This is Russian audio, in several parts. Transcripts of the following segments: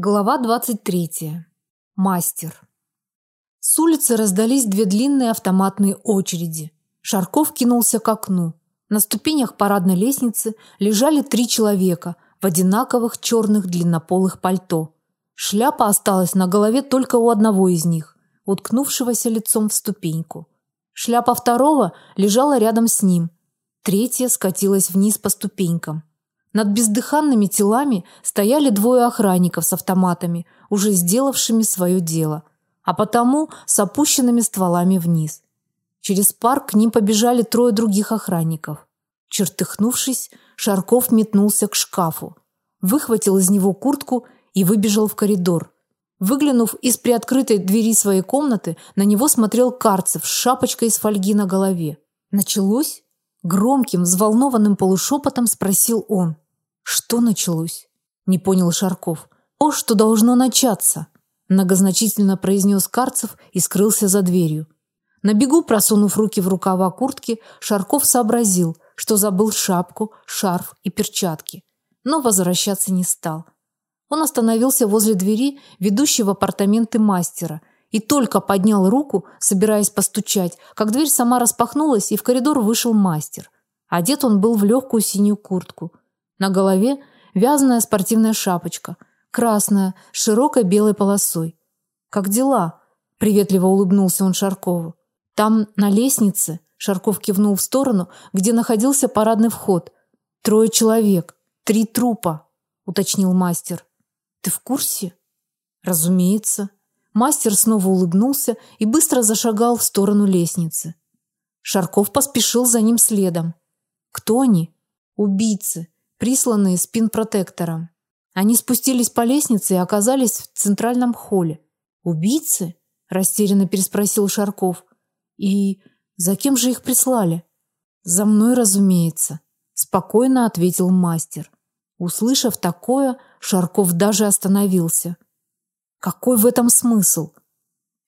Глава 23. Мастер. С улицы раздались две длинные автоматные очереди. Шарков кинулся к окну. На ступенях парадной лестницы лежали три человека в одинаковых черных длиннополых пальто. Шляпа осталась на голове только у одного из них, уткнувшегося лицом в ступеньку. Шляпа второго лежала рядом с ним. Третья скатилась вниз по ступенькам. Над бездыханными телами стояли двое охранников с автоматами, уже сделавшими свое дело, а потому с опущенными стволами вниз. Через парк к ним побежали трое других охранников. Чертыхнувшись, Шарков метнулся к шкафу, выхватил из него куртку и выбежал в коридор. Выглянув из приоткрытой двери своей комнаты, на него смотрел Карцев с шапочкой из фольги на голове. Началось? Громким, взволнованным полушепотом спросил он. Что началось? Не понял Шарков. О, что должно начаться, многозначительно произнес Карцев и скрылся за дверью. На бегу, просунув руки в рукава куртки, Шарков сообразил, что забыл шапку, шарф и перчатки, но возвращаться не стал. Он остановился возле двери, ведущей в апартаменты мастера, и только поднял руку, собираясь постучать, как дверь сама распахнулась, и в коридор вышел мастер. Одет он был в легкую синюю куртку. На голове вязаная спортивная шапочка, красная, с широкой белой полосой. Как дела? приветливо улыбнулся он Шаркову. Там на лестнице, Шарков кивнул в сторону, где находился парадный вход. Трое человек, три трупа, уточнил мастер. Ты в курсе? Разумеется. Мастер снова улыбнулся и быстро зашагал в сторону лестницы. Шарков поспешил за ним следом. Кто они? Убийцы, присланные спинпротектором. Они спустились по лестнице и оказались в центральном холле. Убийцы? растерянно переспросил Шарков. И за кем же их прислали? За мной, разумеется, спокойно ответил мастер. Услышав такое, Шарков даже остановился. Какой в этом смысл?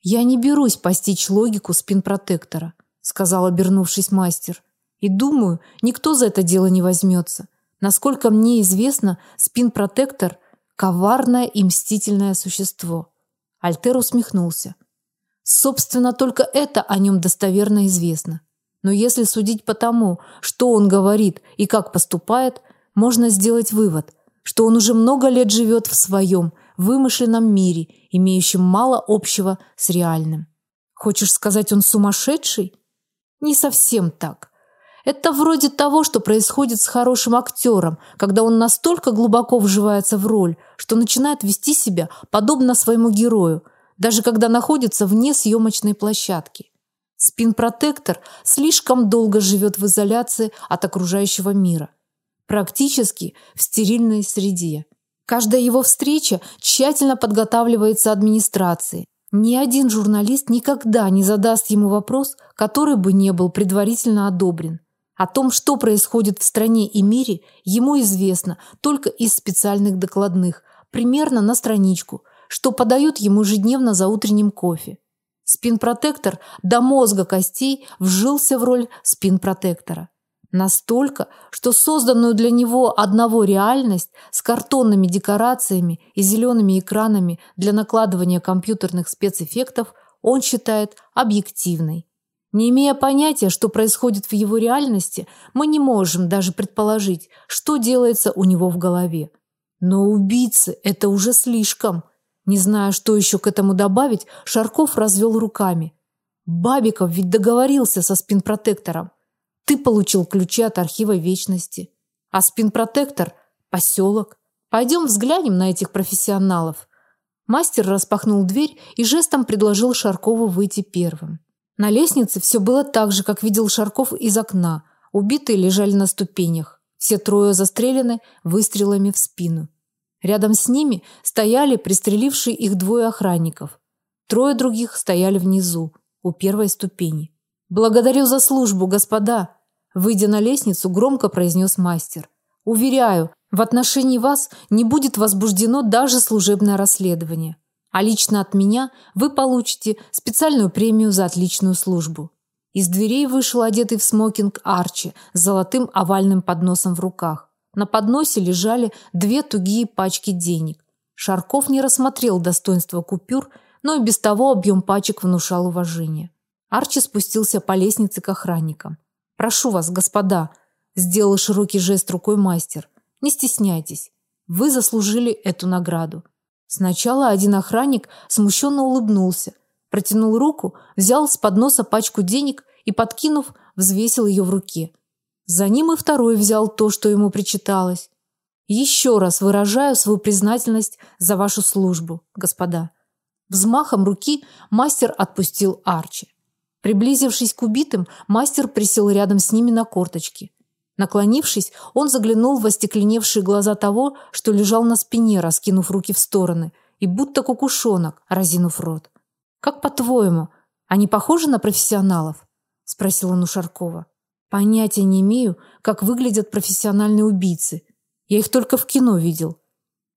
Я не берусь постичь логику спинпротектора, сказал, обернувшись мастер. И думаю, никто за это дело не возьмется. Насколько мне известно, спинпротектор коварное и мстительное существо. Альтер усмехнулся. Собственно, только это о нем достоверно известно. Но если судить по тому, что он говорит и как поступает, можно сделать вывод, что он уже много лет живет в своем вымышленном мире, имеющем мало общего с реальным. Хочешь сказать, он сумасшедший? Не совсем так. Это вроде того, что происходит с хорошим актером, когда он настолько глубоко вживается в роль, что начинает вести себя подобно своему герою, даже когда находится вне съемочной площадки. Спин-протектор слишком долго живет в изоляции от окружающего мира, практически в стерильной среде. Каждая его встреча тщательно подготавливается администрацией. Ни один журналист никогда не задаст ему вопрос, который бы не был предварительно одобрен. О том, что происходит в стране и мире, ему известно только из специальных докладных, примерно на страничку, что подают ему ежедневно за утренним кофе. Спин-протектор до мозга костей вжился в роль спин-протектора. Настолько, что созданную для него одного реальность с картонными декорациями и зелеными экранами для накладывания компьютерных спецэффектов он считает объективной. Не имея понятия, что происходит в его реальности, мы не можем даже предположить, что делается у него в голове. Но убийцы это уже слишком. Не зная, что еще к этому добавить, Шарков развел руками. Бабиков ведь договорился со спинпротектором. Ты получил ключи от архива вечности, а спинпротектор поселок. Пойдем взглянем на этих профессионалов. Мастер распахнул дверь и жестом предложил Шаркову выйти первым. На лестнице все было так же, как видел Шарков из окна. Убитые лежали на ступенях. Все трое застрелены выстрелами в спину. Рядом с ними стояли пристрелившие их двое охранников. Трое других стояли внизу, у первой ступени. Благодарю за службу, господа, Выйдя на лестницу, громко произнес мастер. Уверяю, в отношении вас не будет возбуждено даже служебное расследование. А лично от меня вы получите специальную премию за отличную службу. Из дверей вышел одетый в смокинг Арчи с золотым овальным подносом в руках. На подносе лежали две тугие пачки денег. Шарков не рассмотрел достоинства купюр, но и без того объем пачек внушал уважение. Арчи спустился по лестнице к охранникам. Прошу вас, господа, сделал широкий жест рукой мастер. Не стесняйтесь. Вы заслужили эту награду. Сначала один охранник смущенно улыбнулся, протянул руку, взял с подноса пачку денег и подкинув, взвесил ее в руке. За ним и второй взял то, что ему причиталось. Еще раз выражаю свою признательность за вашу службу, господа. Взмахом руки мастер отпустил Арчи. Приблизившись к убитым, мастер присел рядом с ними на корточки. Наклонившись, он заглянул в остекленевшие глаза того, что лежал на спине, раскинув руки в стороны, и будто кукушонок, разинув рот. Как по-твоему, они похожи на профессионалов? спросил он у Шаркова. Понятия не имею, как выглядят профессиональные убийцы. Я их только в кино видел.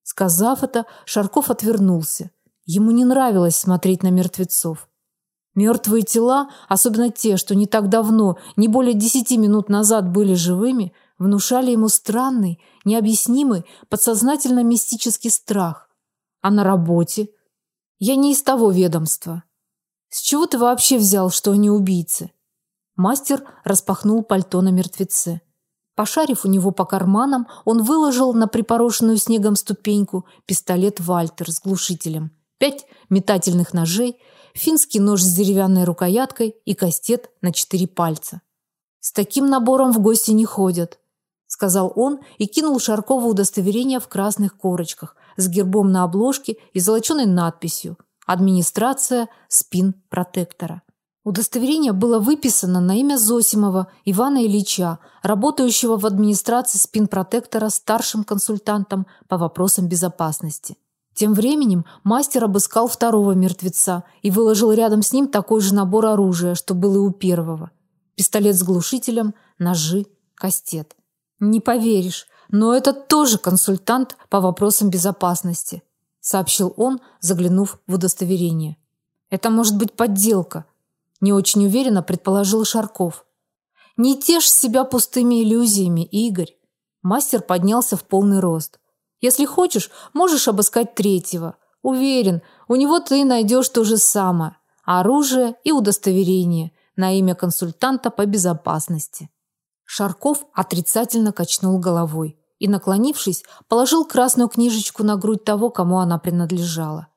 Сказав это, Шарков отвернулся. Ему не нравилось смотреть на мертвецов. Мертвые тела, особенно те, что не так давно, не более десяти минут назад были живыми, внушали ему странный, необъяснимый, подсознательно мистический страх. А на работе? Я не из того ведомства. С чего ты вообще взял, что они убийцы? Мастер распахнул пальто на мертвеце. Пошарив у него по карманам, он выложил на припорошенную снегом ступеньку пистолет Вальтер с глушителем, пять метательных ножей, финский нож с деревянной рукояткой и кастет на четыре пальца. С таким набором в гости не ходят, сказал он и кинул Шаркову удостоверение в красных корочках с гербом на обложке и золоченой надписью: "Администрация спин протектора". Удостоверение было выписано на имя Зосимова Ивана Ильича, работающего в администрации спин протектора старшим консультантом по вопросам безопасности. Тем временем мастер обыскал второго мертвеца и выложил рядом с ним такой же набор оружия, что был и у первого: пистолет с глушителем, ножи, кастет. Не поверишь, но это тоже консультант по вопросам безопасности, сообщил он, заглянув в удостоверение. Это может быть подделка, не очень уверенно предположил Шарков. Не тешь себя пустыми иллюзиями, Игорь. Мастер поднялся в полный рост. Если хочешь, можешь обыскать третьего. Уверен, у него ты найдешь то же самое: оружие и удостоверение на имя консультанта по безопасности. Шарков отрицательно качнул головой и, наклонившись, положил красную книжечку на грудь того, кому она принадлежала.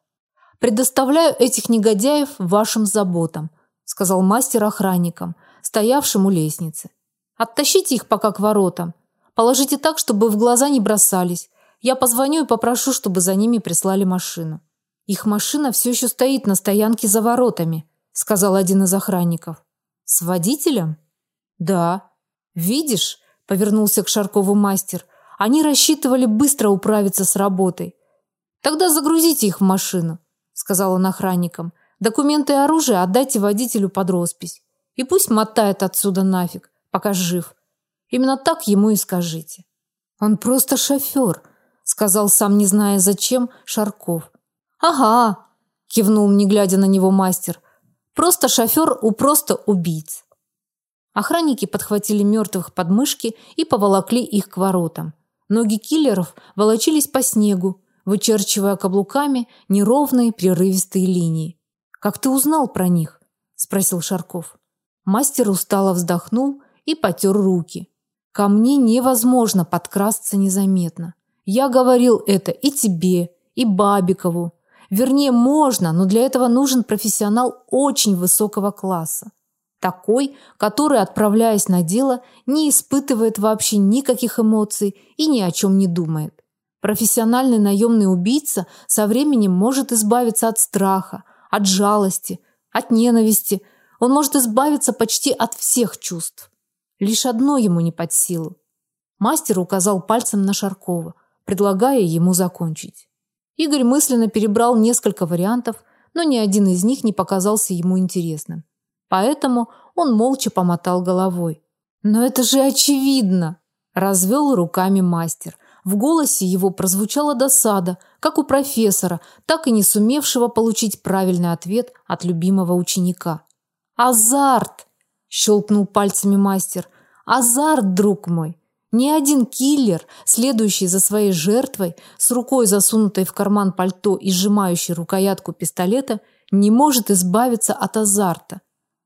Предоставляю этих негодяев вашим заботам, сказал мастер охранникам, стоявшим у лестницы. Оттащите их пока к воротам. Положите так, чтобы в глаза не бросались. Я позвоню и попрошу, чтобы за ними прислали машину. Их машина все еще стоит на стоянке за воротами, сказал один из охранников. С водителем? Да. Видишь, повернулся к Шаркову мастер. Они рассчитывали быстро управиться с работой. Тогда загрузите их в машину, сказал он охранникам. Документы и оружие отдайте водителю под роспись. И пусть мотает отсюда нафиг, пока жив. Именно так ему и скажите. Он просто шофер, сказал сам не зная зачем Шарков. Ага, кивнул, не глядя на него мастер. Просто шофер у просто убийц. Охранники подхватили мертвых под мышки и поволокли их к воротам. Ноги киллеров волочились по снегу, вычерчивая каблуками неровные прерывистые линии. Как ты узнал про них? спросил Шарков. Мастер устало вздохнул и потер руки. Ко мне невозможно подкрасться незаметно. Я говорил это и тебе, и Бабикову. Вернее, можно, но для этого нужен профессионал очень высокого класса. Такой, который, отправляясь на дело, не испытывает вообще никаких эмоций и ни о чем не думает. Профессиональный наемный убийца со временем может избавиться от страха, от жалости, от ненависти. Он может избавиться почти от всех чувств. Лишь одно ему не под силу. Мастер указал пальцем на Шаркова – предлагая ему закончить. Игорь мысленно перебрал несколько вариантов, но ни один из них не показался ему интересным. Поэтому он молча помотал головой. Но это же очевидно, развел руками мастер. В голосе его прозвучала досада, как у профессора, так и не сумевшего получить правильный ответ от любимого ученика. Азарт, щелкнул пальцами мастер. Азарт, друг мой. Ни один киллер, следующий за своей жертвой, с рукой засунутой в карман пальто и сжимающий рукоятку пистолета, не может избавиться от азарта.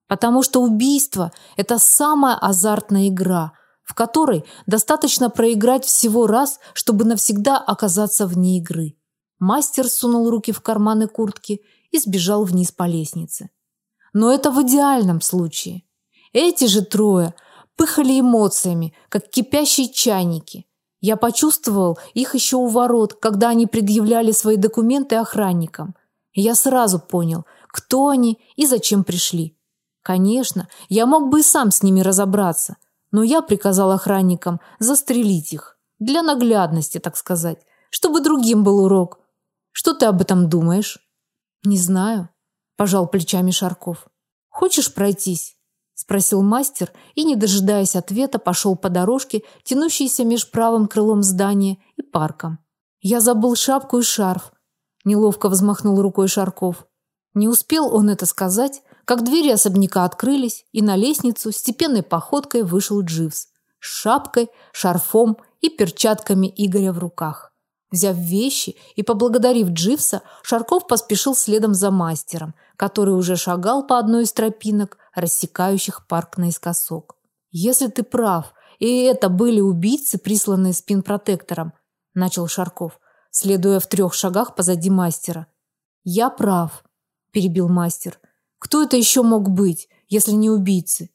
Потому что убийство – это самая азартная игра, в которой достаточно проиграть всего раз, чтобы навсегда оказаться вне игры. Мастер сунул руки в карманы куртки и сбежал вниз по лестнице. Но это в идеальном случае. Эти же трое пыхали эмоциями, как кипящие чайники. Я почувствовал их еще у ворот, когда они предъявляли свои документы охранникам. Я сразу понял, кто они и зачем пришли. Конечно, я мог бы и сам с ними разобраться, но я приказал охранникам застрелить их. Для наглядности, так сказать, чтобы другим был урок. Что ты об этом думаешь? Не знаю, пожал плечами Шарков. Хочешь пройтись? Спросил мастер и, не дожидаясь ответа, пошел по дорожке, тянущейся меж правым крылом здания и парком. Я забыл шапку и шарф, неловко взмахнул рукой Шарков. Не успел он это сказать, как двери особняка открылись, и на лестницу степенной походкой вышел Дживс с шапкой, шарфом и перчатками Игоря в руках. Взяв вещи и поблагодарив Дживса, Шарков поспешил следом за мастером, который уже шагал по одной из тропинок, рассекающих парк наискосок. Если ты прав, и это были убийцы, присланные спинпротектором, начал Шарков, следуя в трех шагах позади мастера. Я прав, перебил мастер. Кто это еще мог быть, если не убийцы?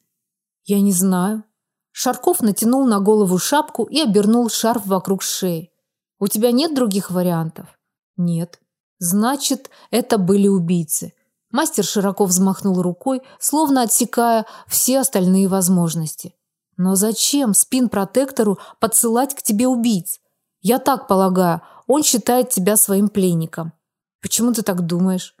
Я не знаю. Шарков натянул на голову шапку и обернул шарф вокруг шеи. У тебя нет других вариантов? Нет. Значит, это были убийцы. Мастер широко взмахнул рукой, словно отсекая все остальные возможности. Но зачем спин-протектору подсылать к тебе убийц? Я так полагаю, он считает тебя своим пленником. Почему ты так думаешь?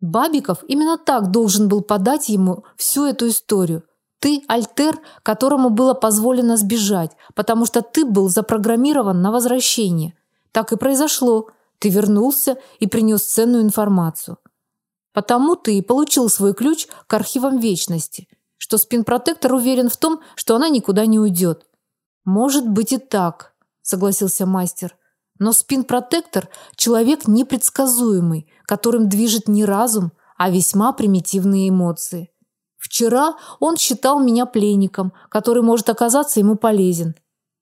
Бабиков именно так должен был подать ему всю эту историю. Ты альтер, которому было позволено сбежать, потому что ты был запрограммирован на возвращение. Так и произошло. Ты вернулся и принес ценную информацию. Потому ты и получил свой ключ к архивам вечности, что спин-протектор уверен в том, что она никуда не уйдет. Может быть и так, согласился мастер. Но спин-протектор человек непредсказуемый, которым движет не разум, а весьма примитивные эмоции. Вчера он считал меня пленником, который может оказаться ему полезен.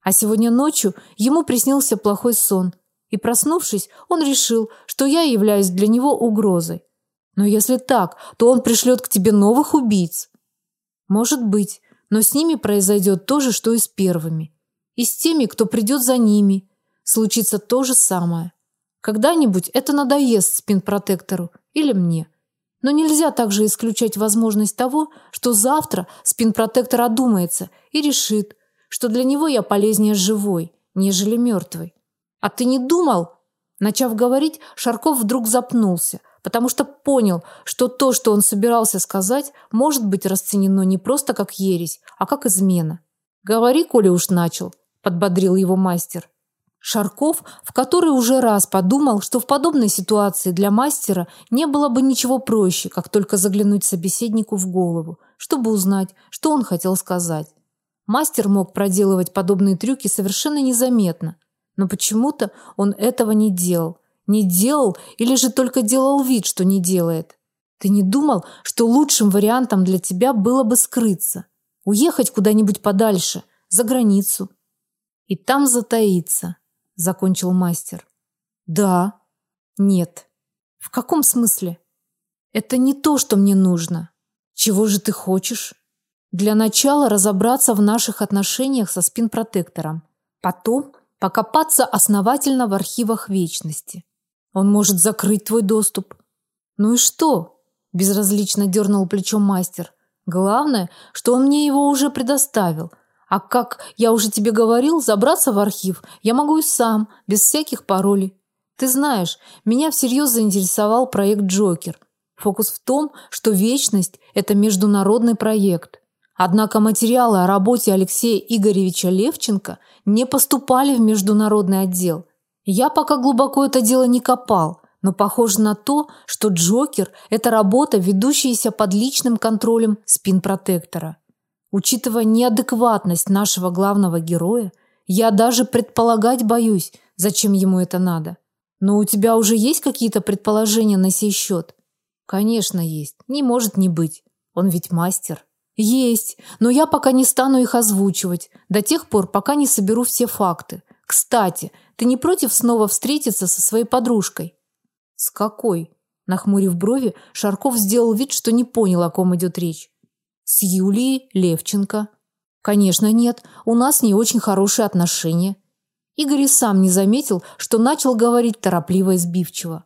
А сегодня ночью ему приснился плохой сон, и проснувшись, он решил, что я являюсь для него угрозой. Но если так, то он пришлет к тебе новых убийц. Может быть, но с ними произойдет то же, что и с первыми. И с теми, кто придет за ними, случится то же самое. Когда-нибудь это надоест спин-протектору или мне. Но нельзя также исключать возможность того, что завтра спин-протектор одумается и решит, что для него я полезнее живой, нежели мертвой. А ты не думал? Начав говорить, Шарков вдруг запнулся, потому что понял, что то, что он собирался сказать, может быть расценено не просто как ересь, а как измена. Говори, коли уж начал, подбодрил его мастер. Шарков в который уже раз подумал, что в подобной ситуации для мастера не было бы ничего проще, как только заглянуть собеседнику в голову, чтобы узнать, что он хотел сказать. Мастер мог проделывать подобные трюки совершенно незаметно, но почему-то он этого не делал. Не делал или же только делал вид, что не делает. Ты не думал, что лучшим вариантом для тебя было бы скрыться, уехать куда-нибудь подальше, за границу и там затаиться, закончил мастер. Да. Нет. В каком смысле? Это не то, что мне нужно. Чего же ты хочешь? Для начала разобраться в наших отношениях со спин-протектором. Потом покопаться основательно в архивах вечности. Он может закрыть твой доступ. Ну и что? Безразлично дернул плечом мастер. Главное, что он мне его уже предоставил. А как я уже тебе говорил, забраться в архив я могу и сам, без всяких паролей. Ты знаешь, меня всерьез заинтересовал проект Джокер. Фокус в том, что вечность это международный проект. Однако материалы о работе Алексея Игоревича Левченко не поступали в международный отдел. Я пока глубоко это дело не копал, но похоже на то, что Джокер это работа, ведущаяся под личным контролем спин-протектора. Учитывая неадекватность нашего главного героя, Я даже предполагать боюсь, зачем ему это надо. Но у тебя уже есть какие-то предположения на сей счет? Конечно, есть. Не может не быть. Он ведь мастер. Есть, но я пока не стану их озвучивать, до тех пор, пока не соберу все факты. Кстати, ты не против снова встретиться со своей подружкой? С какой? Нахмурив брови, Шарков сделал вид, что не понял, о ком идет речь. С Юлией Левченко. Конечно, нет. У нас не очень хорошие отношения. Игорь и сам не заметил, что начал говорить торопливо и сбивчиво.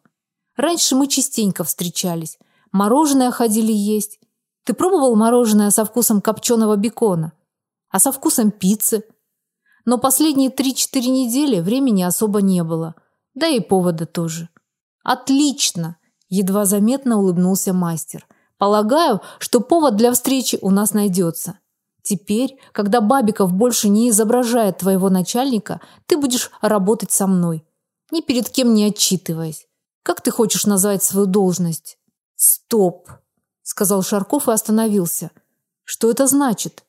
Раньше мы частенько встречались. Мороженое ходили есть. Ты пробовал мороженое со вкусом копченого бекона? А со вкусом пиццы? Но последние 3-4 недели времени особо не было. Да и повода тоже. Отлично, едва заметно улыбнулся мастер. Полагаю, что повод для встречи у нас найдется. Теперь, когда Бабиков больше не изображает твоего начальника, ты будешь работать со мной, ни перед кем не отчитываясь. Как ты хочешь назвать свою должность? Стоп, сказал Шарков и остановился. Что это значит?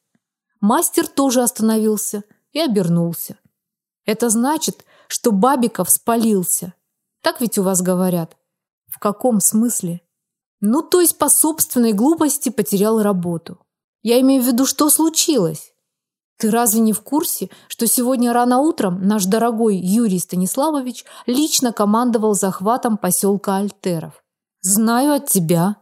Мастер тоже остановился и обернулся. Это значит, что Бабиков спалился. Так ведь у вас говорят. В каком смысле? Ну, то есть по собственной глупости потерял работу. Я имею в виду, что случилось? Ты разве не в курсе, что сегодня рано утром наш дорогой Юрий Станиславович лично командовал захватом поселка Альтеров? Знаю от тебя.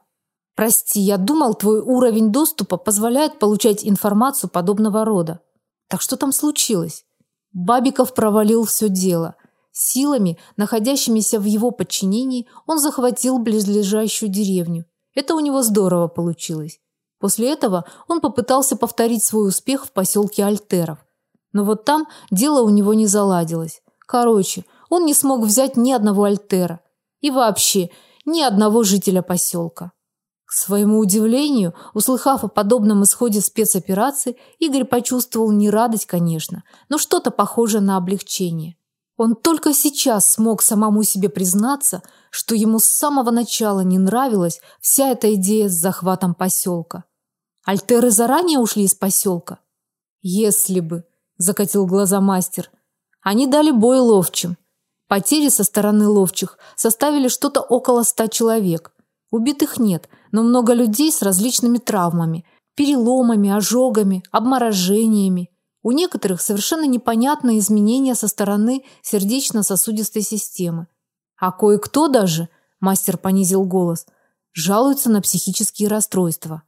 Прости, я думал, твой уровень доступа позволяет получать информацию подобного рода. Так что там случилось? Бабиков провалил все дело. Силами, находящимися в его подчинении, он захватил близлежащую деревню. Это у него здорово получилось. После этого он попытался повторить свой успех в поселке Альтеров. Но вот там дело у него не заладилось. Короче, он не смог взять ни одного Альтера и вообще ни одного жителя поселка. К своему удивлению, услыхав о подобном исходе спецоперации, Игорь почувствовал не радость, конечно, но что-то похожее на облегчение. Он только сейчас смог самому себе признаться, что ему с самого начала не нравилась вся эта идея с захватом поселка. Альтеры заранее ушли из поселка? Если бы, закатил глаза мастер. Они дали бой ловчим. Потери со стороны ловчих составили что-то около ста человек. Убитых нет, но много людей с различными травмами, переломами, ожогами, обморожениями. У некоторых совершенно непонятные изменения со стороны сердечно-сосудистой системы. А кое-кто даже, мастер понизил голос, жалуется на психические расстройства.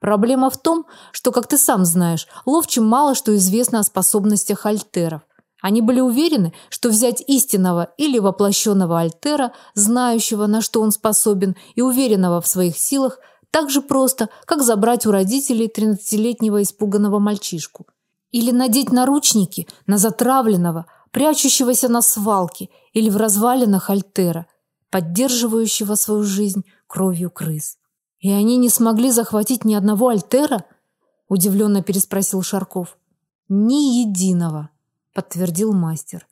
Проблема в том, что, как ты сам знаешь, ловчим мало что известно о способностях альтеров. Они были уверены, что взять истинного или воплощенного альтера, знающего, на что он способен и уверенного в своих силах, так же просто, как забрать у родителей тринадцатилетнего испуганного мальчишку. Или надеть наручники на затравленного, прячущегося на свалке или в развалинах альтера, поддерживающего свою жизнь кровью крыс. И они не смогли захватить ни одного альтера? удивленно переспросил Шарков. Ни единого, подтвердил мастер.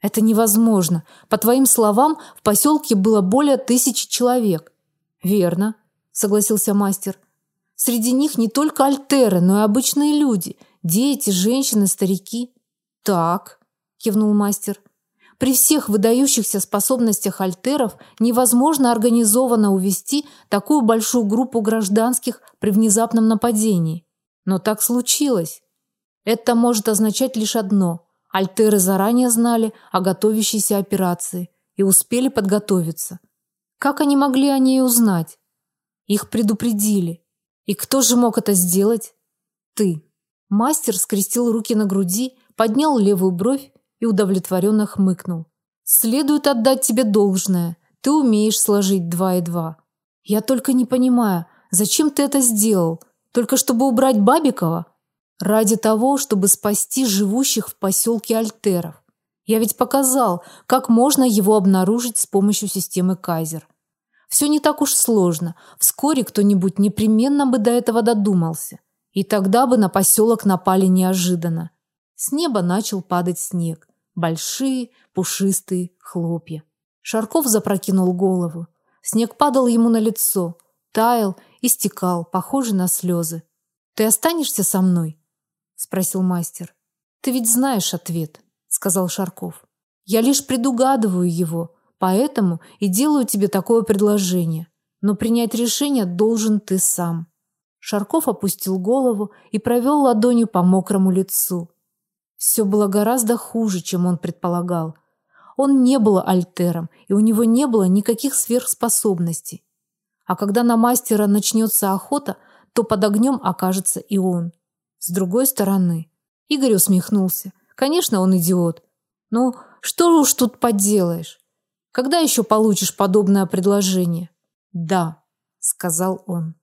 Это невозможно. По твоим словам, в поселке было более тысячи человек. Верно, согласился мастер. Среди них не только альтеры, но и обычные люди, дети, женщины, старики. Так, кивнул мастер. При всех выдающихся способностях альтеров невозможно организованно увести такую большую группу гражданских при внезапном нападении. Но так случилось. Это может означать лишь одно: альтеры заранее знали о готовящейся операции и успели подготовиться. Как они могли о ней узнать? Их предупредили. И кто же мог это сделать? Ты. Мастер скрестил руки на груди, поднял левую бровь и удовлетворенно хмыкнул. Следует отдать тебе должное. Ты умеешь сложить два и два. Я только не понимаю, зачем ты это сделал? Только чтобы убрать Бабикова? Ради того, чтобы спасти живущих в поселке Альтеров. Я ведь показал, как можно его обнаружить с помощью системы Кайзер. Все не так уж сложно. Вскоре кто-нибудь непременно бы до этого додумался. И тогда бы на поселок напали неожиданно. С неба начал падать снег большие пушистые хлопья. Шарков запрокинул голову. Снег падал ему на лицо, таял и стекал, похожий на слезы. Ты останешься со мной? Спросил мастер. Ты ведь знаешь ответ, сказал Шарков. Я лишь предугадываю его, поэтому и делаю тебе такое предложение. Но принять решение должен ты сам. Шарков опустил голову и провел ладонью по мокрому лицу. Все было гораздо хуже, чем он предполагал. Он не был альтером, и у него не было никаких сверхспособностей. А когда на мастера начнется охота, то под огнем окажется и он. С другой стороны, Игорь усмехнулся. Конечно, он идиот. Ну, что уж тут поделаешь? Когда еще получишь подобное предложение? Да, сказал он.